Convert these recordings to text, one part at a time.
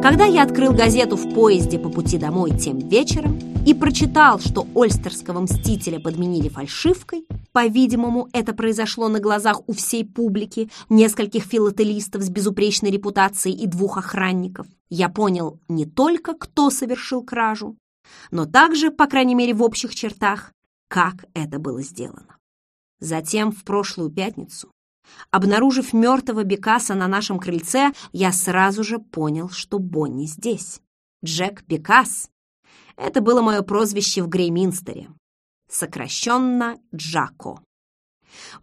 Когда я открыл газету в поезде по пути домой тем вечером и прочитал, что Ольстерского мстителя подменили фальшивкой, по-видимому, это произошло на глазах у всей публики, нескольких филателистов с безупречной репутацией и двух охранников, я понял не только, кто совершил кражу, но также, по крайней мере в общих чертах, как это было сделано. Затем, в прошлую пятницу, обнаружив мертвого Бекаса на нашем крыльце, я сразу же понял, что Бонни здесь. Джек Бекас. Это было мое прозвище в Грейминстере. Сокращенно Джако.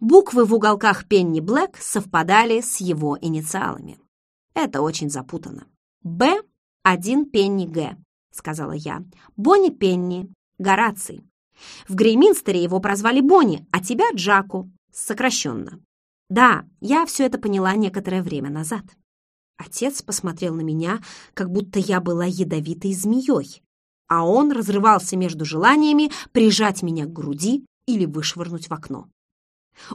Буквы в уголках Пенни Блэк совпадали с его инициалами. Это очень запутанно. «Б — один Пенни Г», — сказала я. «Бонни Пенни, Гораций. В Грейминстере его прозвали Бонни, а тебя Джаку, сокращенно. Да, я все это поняла некоторое время назад. Отец посмотрел на меня, как будто я была ядовитой змеей, а он разрывался между желаниями прижать меня к груди или вышвырнуть в окно.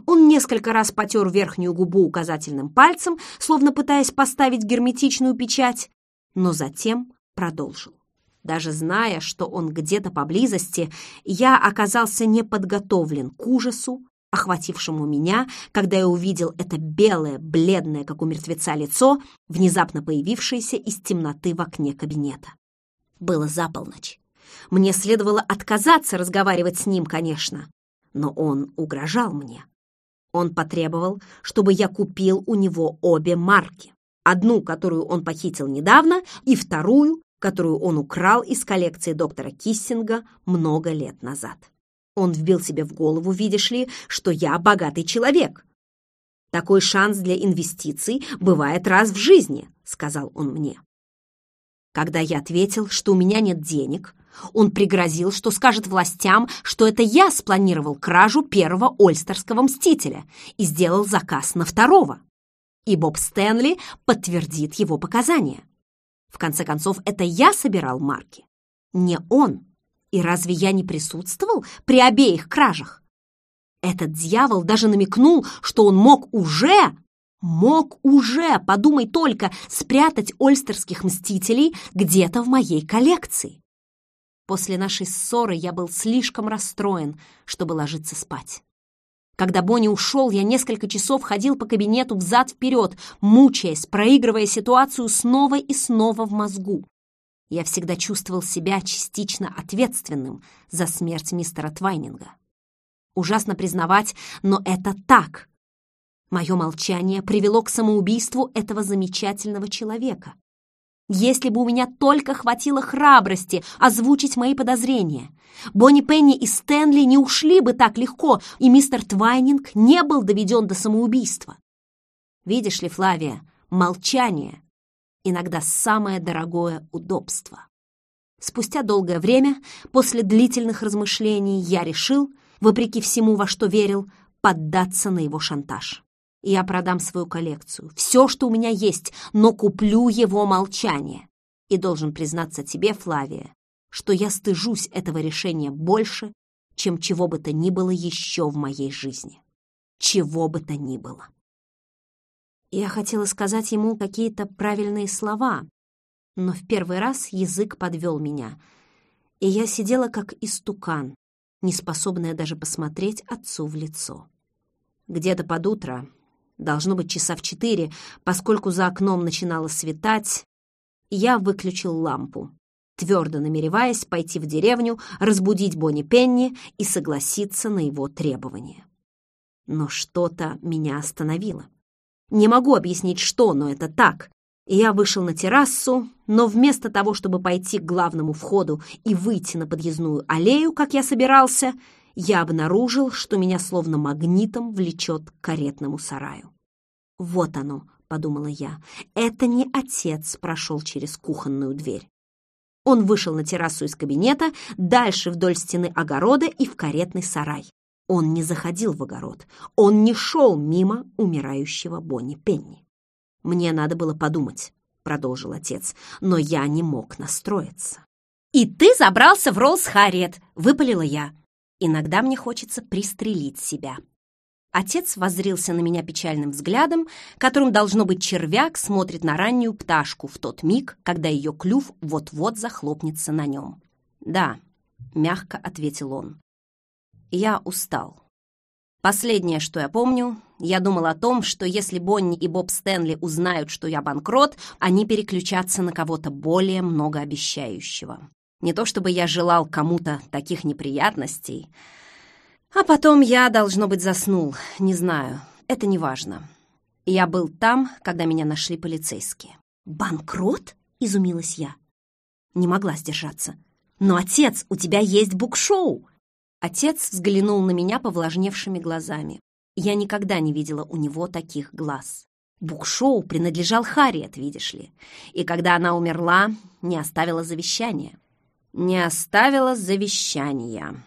Он несколько раз потер верхнюю губу указательным пальцем, словно пытаясь поставить герметичную печать, но затем продолжил. Даже зная, что он где-то поблизости, я оказался неподготовлен к ужасу, охватившему меня, когда я увидел это белое, бледное, как у мертвеца, лицо, внезапно появившееся из темноты в окне кабинета. Было за полночь. Мне следовало отказаться разговаривать с ним, конечно, но он угрожал мне. Он потребовал, чтобы я купил у него обе марки. Одну, которую он похитил недавно, и вторую, которую он украл из коллекции доктора Киссинга много лет назад. Он вбил себе в голову, видишь ли, что я богатый человек. «Такой шанс для инвестиций бывает раз в жизни», — сказал он мне. Когда я ответил, что у меня нет денег, он пригрозил, что скажет властям, что это я спланировал кражу первого Ольстерского мстителя и сделал заказ на второго. И Боб Стэнли подтвердит его показания. В конце концов, это я собирал марки, не он. И разве я не присутствовал при обеих кражах? Этот дьявол даже намекнул, что он мог уже, мог уже, подумай только, спрятать ольстерских мстителей где-то в моей коллекции. После нашей ссоры я был слишком расстроен, чтобы ложиться спать. Когда Бонни ушел, я несколько часов ходил по кабинету взад-вперед, мучаясь, проигрывая ситуацию снова и снова в мозгу. Я всегда чувствовал себя частично ответственным за смерть мистера Твайнинга. Ужасно признавать, но это так. Мое молчание привело к самоубийству этого замечательного человека. Если бы у меня только хватило храбрости озвучить мои подозрения, Бонни Пенни и Стэнли не ушли бы так легко, и мистер Твайнинг не был доведен до самоубийства. Видишь ли, Флавия, молчание — иногда самое дорогое удобство. Спустя долгое время, после длительных размышлений, я решил, вопреки всему, во что верил, поддаться на его шантаж. Я продам свою коллекцию, все, что у меня есть, но куплю его молчание. И должен признаться тебе, Флавия, что я стыжусь этого решения больше, чем чего бы то ни было еще в моей жизни. Чего бы то ни было. Я хотела сказать ему какие-то правильные слова, но в первый раз язык подвел меня, и я сидела как истукан, неспособная даже посмотреть отцу в лицо. Где-то под утро должно быть часа в четыре, поскольку за окном начинало светать, я выключил лампу, твердо намереваясь пойти в деревню, разбудить Бонни Пенни и согласиться на его требования. Но что-то меня остановило. Не могу объяснить, что, но это так. Я вышел на террасу, но вместо того, чтобы пойти к главному входу и выйти на подъездную аллею, как я собирался, я обнаружил, что меня словно магнитом влечет к каретному сараю. «Вот оно», — подумала я, — «это не отец прошел через кухонную дверь». Он вышел на террасу из кабинета, дальше вдоль стены огорода и в каретный сарай. Он не заходил в огород, он не шел мимо умирающего Бонни Пенни. «Мне надо было подумать», — продолжил отец, но я не мог настроиться. «И ты забрался в Роллс Харриет», — выпалила я. Иногда мне хочется пристрелить себя. Отец воззрился на меня печальным взглядом, которым, должно быть, червяк смотрит на раннюю пташку в тот миг, когда ее клюв вот-вот захлопнется на нем. «Да», — мягко ответил он, — «я устал. Последнее, что я помню, я думал о том, что если Бонни и Боб Стэнли узнают, что я банкрот, они переключатся на кого-то более многообещающего. Не то чтобы я желал кому-то таких неприятностей, а потом я, должно быть, заснул, не знаю, это не важно. Я был там, когда меня нашли полицейские. «Банкрот?» — изумилась я. Не могла сдержаться. «Но, отец, у тебя есть букшоу!» Отец взглянул на меня повлажневшими глазами. Я никогда не видела у него таких глаз. Букшоу принадлежал Харриет, видишь ли. И когда она умерла, не оставила завещания. Не оставила завещания.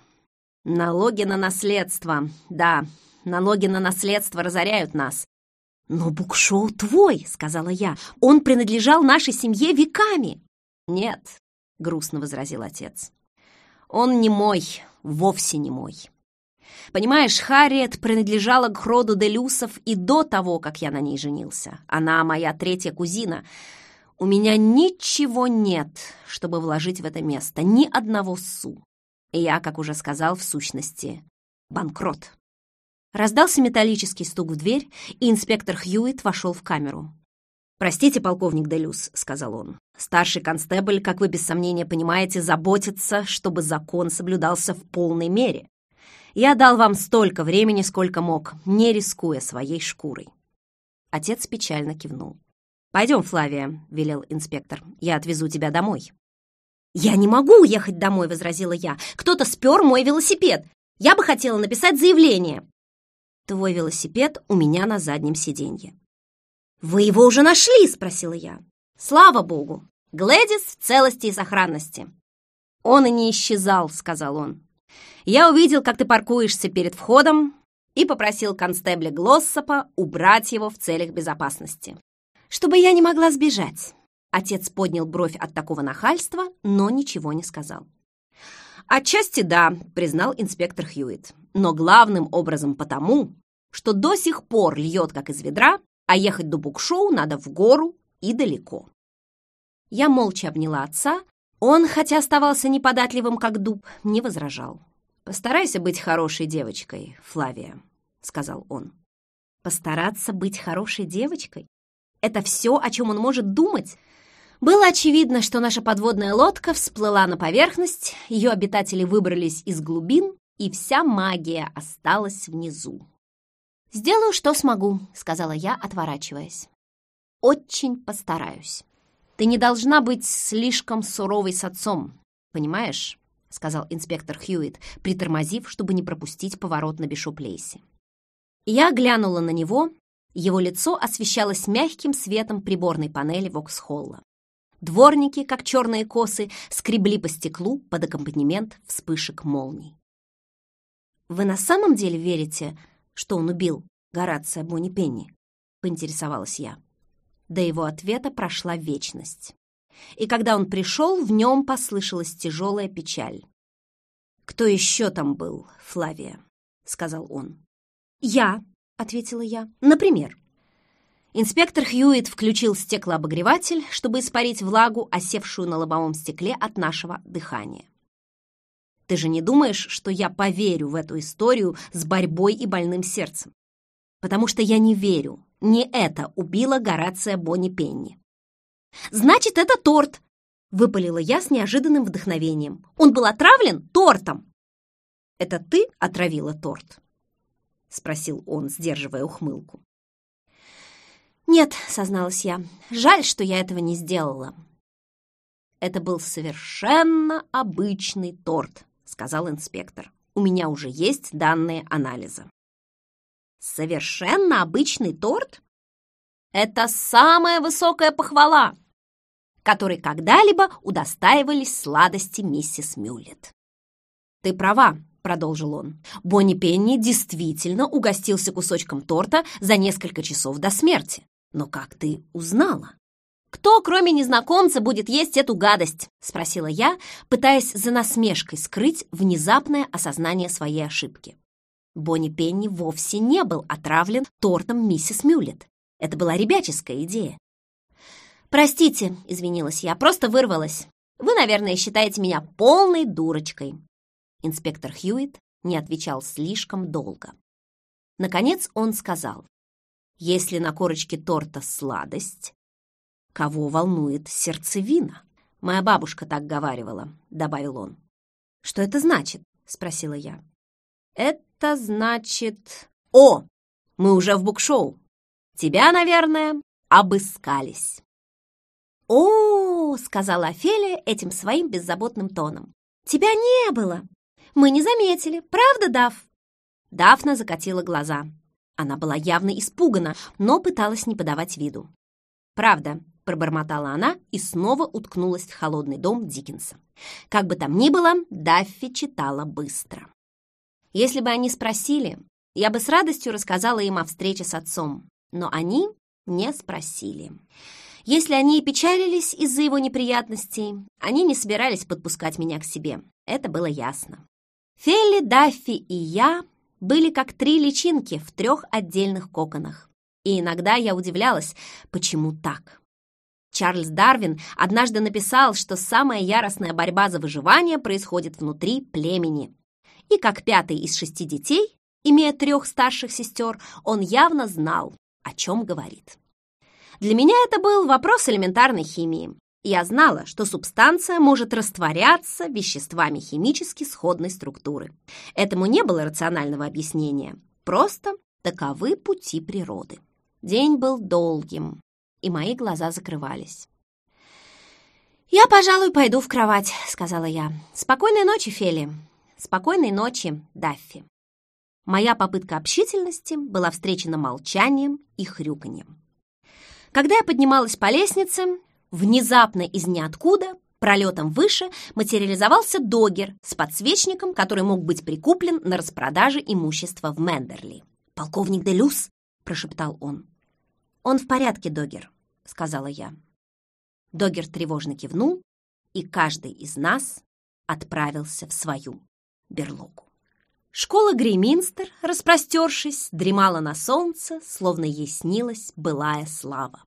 Налоги на наследство. Да, налоги на наследство разоряют нас. «Но букшоу твой», — сказала я. «Он принадлежал нашей семье веками». «Нет», — грустно возразил отец. «Он не мой, вовсе не мой. Понимаешь, Харриет принадлежала к роду Делюсов и до того, как я на ней женился. Она моя третья кузина. У меня ничего нет, чтобы вложить в это место, ни одного су. И я, как уже сказал, в сущности, банкрот. Раздался металлический стук в дверь, и инспектор Хьюит вошел в камеру. «Простите, полковник Делюс», — сказал он. «Старший констебль, как вы без сомнения понимаете, заботится, чтобы закон соблюдался в полной мере. Я дал вам столько времени, сколько мог, не рискуя своей шкурой». Отец печально кивнул. «Пойдем, Флавия», — велел инспектор. «Я отвезу тебя домой». «Я не могу уехать домой», — возразила я. «Кто-то спер мой велосипед. Я бы хотела написать заявление». «Твой велосипед у меня на заднем сиденье», «Вы его уже нашли?» — спросила я. «Слава богу! Глэдис в целости и сохранности». «Он и не исчезал», — сказал он. «Я увидел, как ты паркуешься перед входом и попросил констебля Глоссопа убрать его в целях безопасности, чтобы я не могла сбежать». Отец поднял бровь от такого нахальства, но ничего не сказал. «Отчасти да», — признал инспектор Хьюитт, «но главным образом потому, что до сих пор льет, как из ведра, а ехать до букшоу надо в гору и далеко. Я молча обняла отца. Он, хотя оставался неподатливым, как дуб, не возражал. «Постарайся быть хорошей девочкой, Флавия», — сказал он. «Постараться быть хорошей девочкой? Это все, о чем он может думать?» Было очевидно, что наша подводная лодка всплыла на поверхность, ее обитатели выбрались из глубин, и вся магия осталась внизу. «Сделаю, что смогу», — сказала я, отворачиваясь. «Очень постараюсь. Ты не должна быть слишком суровой с отцом, понимаешь?» — сказал инспектор Хьюитт, притормозив, чтобы не пропустить поворот на Бишоп-Лейсе. Я глянула на него, его лицо освещалось мягким светом приборной панели Воксхолла. Дворники, как черные косы, скребли по стеклу под аккомпанемент вспышек молний. «Вы на самом деле верите, что он убил Горация Бонни Пенни?» — поинтересовалась я. До его ответа прошла вечность. И когда он пришел, в нем послышалась тяжелая печаль. «Кто еще там был, Флавия?» — сказал он. «Я», — ответила я, — «например». Инспектор Хьюитт включил стеклообогреватель, чтобы испарить влагу, осевшую на лобовом стекле от нашего дыхания. Ты же не думаешь, что я поверю в эту историю с борьбой и больным сердцем? Потому что я не верю. Не это убило Горация Бонни Пенни. «Значит, это торт!» — выпалила я с неожиданным вдохновением. «Он был отравлен тортом!» «Это ты отравила торт?» — спросил он, сдерживая ухмылку. «Нет», — созналась я, — «жаль, что я этого не сделала». Это был совершенно обычный торт, — сказал инспектор. «У меня уже есть данные анализа». «Совершенно обычный торт? Это самая высокая похвала, которой когда-либо удостаивались сладости миссис Мюллет». «Ты права», — продолжил он. «Бонни Пенни действительно угостился кусочком торта за несколько часов до смерти. Но как ты узнала?» «Кто, кроме незнакомца, будет есть эту гадость?» — спросила я, пытаясь за насмешкой скрыть внезапное осознание своей ошибки. Бонни Пенни вовсе не был отравлен тортом миссис Мюллет. Это была ребяческая идея. «Простите», — извинилась я, — «просто вырвалась. Вы, наверное, считаете меня полной дурочкой». Инспектор Хьюитт не отвечал слишком долго. Наконец он сказал, «Если на корочке торта сладость, кого волнует сердцевина?» «Моя бабушка так говаривала», — добавил он. «Что это значит?» — спросила я. «Это значит...» «О, мы уже в букшоу. Тебя, наверное, обыскались». «О, — сказала Офелия этим своим беззаботным тоном, — тебя не было. Мы не заметили, правда, Дав?» Дафна закатила глаза. Она была явно испугана, но пыталась не подавать виду. «Правда», — пробормотала она и снова уткнулась в холодный дом Диккенса. Как бы там ни было, Даффи читала быстро. Если бы они спросили, я бы с радостью рассказала им о встрече с отцом, но они не спросили. Если они и печалились из-за его неприятностей, они не собирались подпускать меня к себе. Это было ясно. Фелли, Даффи и я были как три личинки в трех отдельных коконах. И иногда я удивлялась, почему так. Чарльз Дарвин однажды написал, что самая яростная борьба за выживание происходит внутри племени. И как пятый из шести детей, имея трех старших сестер, он явно знал, о чем говорит. Для меня это был вопрос элементарной химии. Я знала, что субстанция может растворяться веществами химически сходной структуры. Этому не было рационального объяснения. Просто таковы пути природы. День был долгим, и мои глаза закрывались. «Я, пожалуй, пойду в кровать», — сказала я. «Спокойной ночи, Фели. Спокойной ночи, Даффи». Моя попытка общительности была встречена молчанием и хрюканьем. Когда я поднималась по лестнице, внезапно из ниоткуда, пролетом выше, материализовался догер с подсвечником, который мог быть прикуплен на распродаже имущества в Мендерли. «Полковник Делюс?» — прошептал он. «Он в порядке, догер», — сказала я. Догер тревожно кивнул, и каждый из нас отправился в свою берлогу. Школа Греминстер, распростершись, дремала на солнце, словно ей снилась былая слава.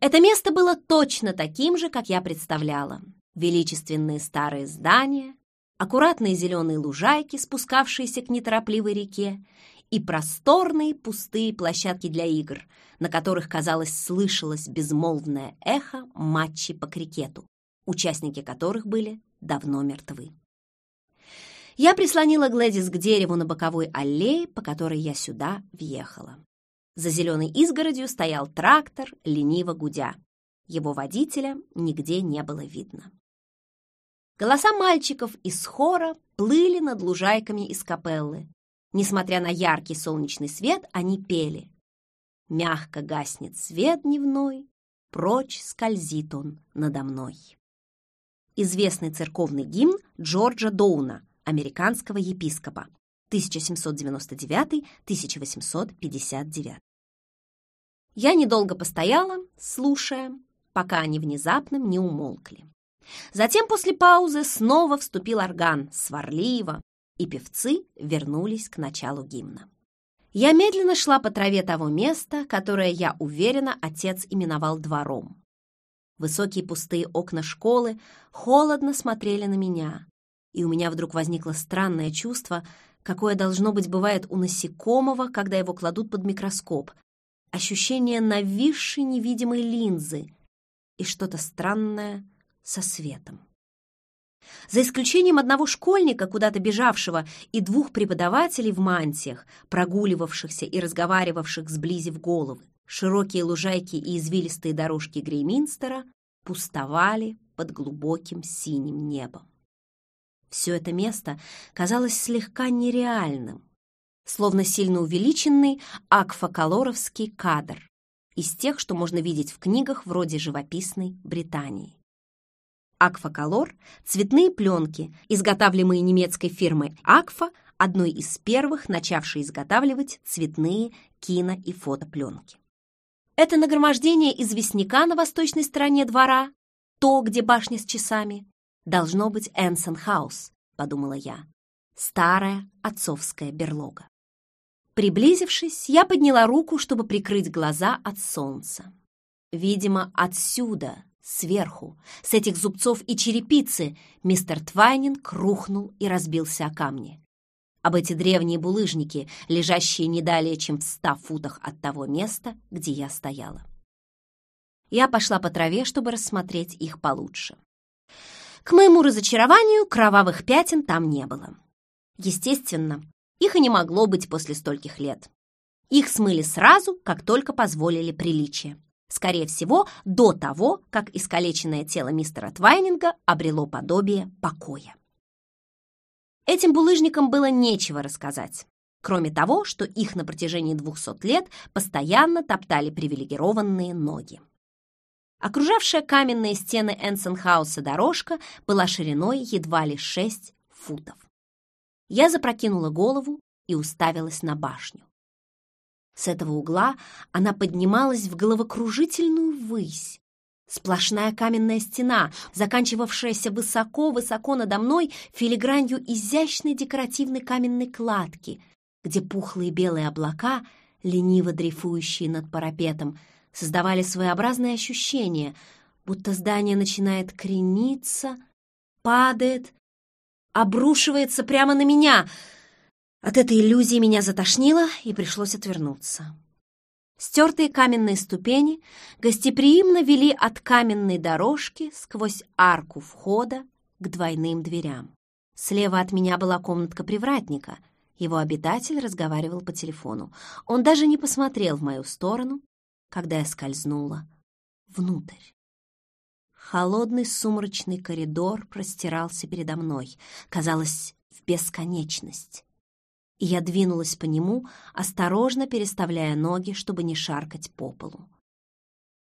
Это место было точно таким же, как я представляла. Величественные старые здания, аккуратные зеленые лужайки, спускавшиеся к неторопливой реке, и просторные пустые площадки для игр, на которых, казалось, слышалось безмолвное эхо матчей по крикету, участники которых были давно мертвы. Я прислонила Глэдис к дереву на боковой аллее, по которой я сюда въехала. За зеленой изгородью стоял трактор, лениво гудя. Его водителя нигде не было видно. Голоса мальчиков из хора плыли над лужайками из капеллы. Несмотря на яркий солнечный свет, они пели. Мягко гаснет свет дневной, прочь скользит он надо мной. Известный церковный гимн Джорджа Доуна американского епископа 1799-1859. Я недолго постояла, слушая, пока они внезапно не умолкли. Затем после паузы снова вступил орган, сварливо, и певцы вернулись к началу гимна. Я медленно шла по траве того места, которое, я уверена, отец именовал двором. Высокие пустые окна школы холодно смотрели на меня, и у меня вдруг возникло странное чувство, какое должно быть бывает у насекомого, когда его кладут под микроскоп. Ощущение нависшей невидимой линзы и что-то странное со светом. За исключением одного школьника, куда-то бежавшего, и двух преподавателей в мантиях, прогуливавшихся и разговаривавших, сблизив головы, широкие лужайки и извилистые дорожки Грейминстера пустовали под глубоким синим небом. Все это место казалось слегка нереальным, словно сильно увеличенный акфаколоровский кадр из тех, что можно видеть в книгах вроде «Живописной Британии». Акфаколор – цветные пленки, изготавливаемые немецкой фирмой Акфа, одной из первых, начавшей изготавливать цветные кино- и фотопленки. Это нагромождение известняка на восточной стороне двора, то, где башня с часами, Должно быть Энсон Хаус, подумала я. Старая отцовская берлога. Приблизившись, я подняла руку, чтобы прикрыть глаза от солнца. Видимо, отсюда, сверху, с этих зубцов и черепицы, мистер Твайнинг рухнул и разбился о камни. Об эти древние булыжники, лежащие не далее, чем в ста футах от того места, где я стояла. Я пошла по траве, чтобы рассмотреть их получше. К моему разочарованию кровавых пятен там не было. Естественно, их и не могло быть после стольких лет. Их смыли сразу, как только позволили приличие. Скорее всего, до того, как искалеченное тело мистера Твайнинга обрело подобие покоя. Этим булыжникам было нечего рассказать, кроме того, что их на протяжении 200 лет постоянно топтали привилегированные ноги. Окружавшая каменные стены Энсенхауса дорожка была шириной едва ли 6 футов. Я запрокинула голову и уставилась на башню. С этого угла она поднималась в головокружительную высь. Сплошная каменная стена, заканчивавшаяся высоко-высоко надо мной филигранью изящной декоративной каменной кладки, где пухлые белые облака, лениво дрейфующие над парапетом, создавали своеобразное ощущение, будто здание начинает крениться, падает, обрушивается прямо на меня. От этой иллюзии меня затошнило, и пришлось отвернуться. Стертые каменные ступени гостеприимно вели от каменной дорожки сквозь арку входа к двойным дверям. Слева от меня была комнатка привратника. Его обитатель разговаривал по телефону. Он даже не посмотрел в мою сторону, когда я скользнула внутрь. Холодный сумрачный коридор простирался передо мной, казалось, в бесконечность. И я двинулась по нему, осторожно переставляя ноги, чтобы не шаркать по полу.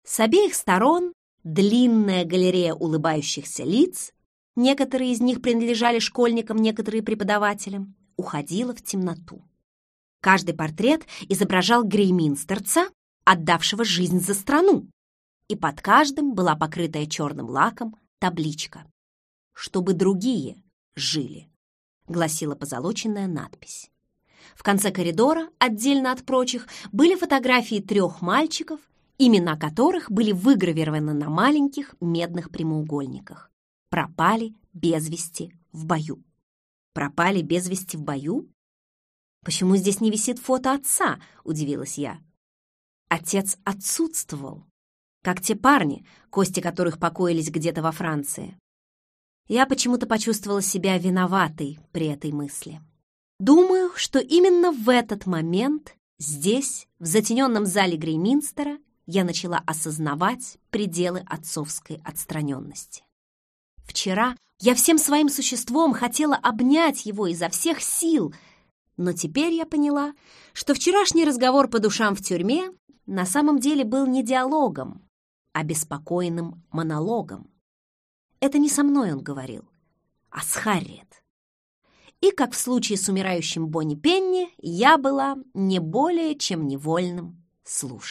С обеих сторон длинная галерея улыбающихся лиц, некоторые из них принадлежали школьникам, некоторые преподавателям, уходила в темноту. Каждый портрет изображал грейминстерца, отдавшего жизнь за страну, и под каждым была покрытая черным лаком табличка «Чтобы другие жили», гласила позолоченная надпись. В конце коридора, отдельно от прочих, были фотографии трех мальчиков, имена которых были выгравированы на маленьких медных прямоугольниках. Пропали без вести в бою. Пропали без вести в бою? Почему здесь не висит фото отца, удивилась я. Отец отсутствовал, как те парни, кости которых покоились где-то во Франции. Я почему-то почувствовала себя виноватой при этой мысли. Думаю, что именно в этот момент здесь, в затененном зале Грейминстера, я начала осознавать пределы отцовской отстраненности. Вчера я всем своим существом хотела обнять его изо всех сил, но теперь я поняла, что вчерашний разговор по душам в тюрьме на самом деле был не диалогом, а беспокойным монологом. Это не со мной он говорил, а с Харриет. И, как в случае с умирающим Бонни Пенни, я была не более чем невольным слушателем.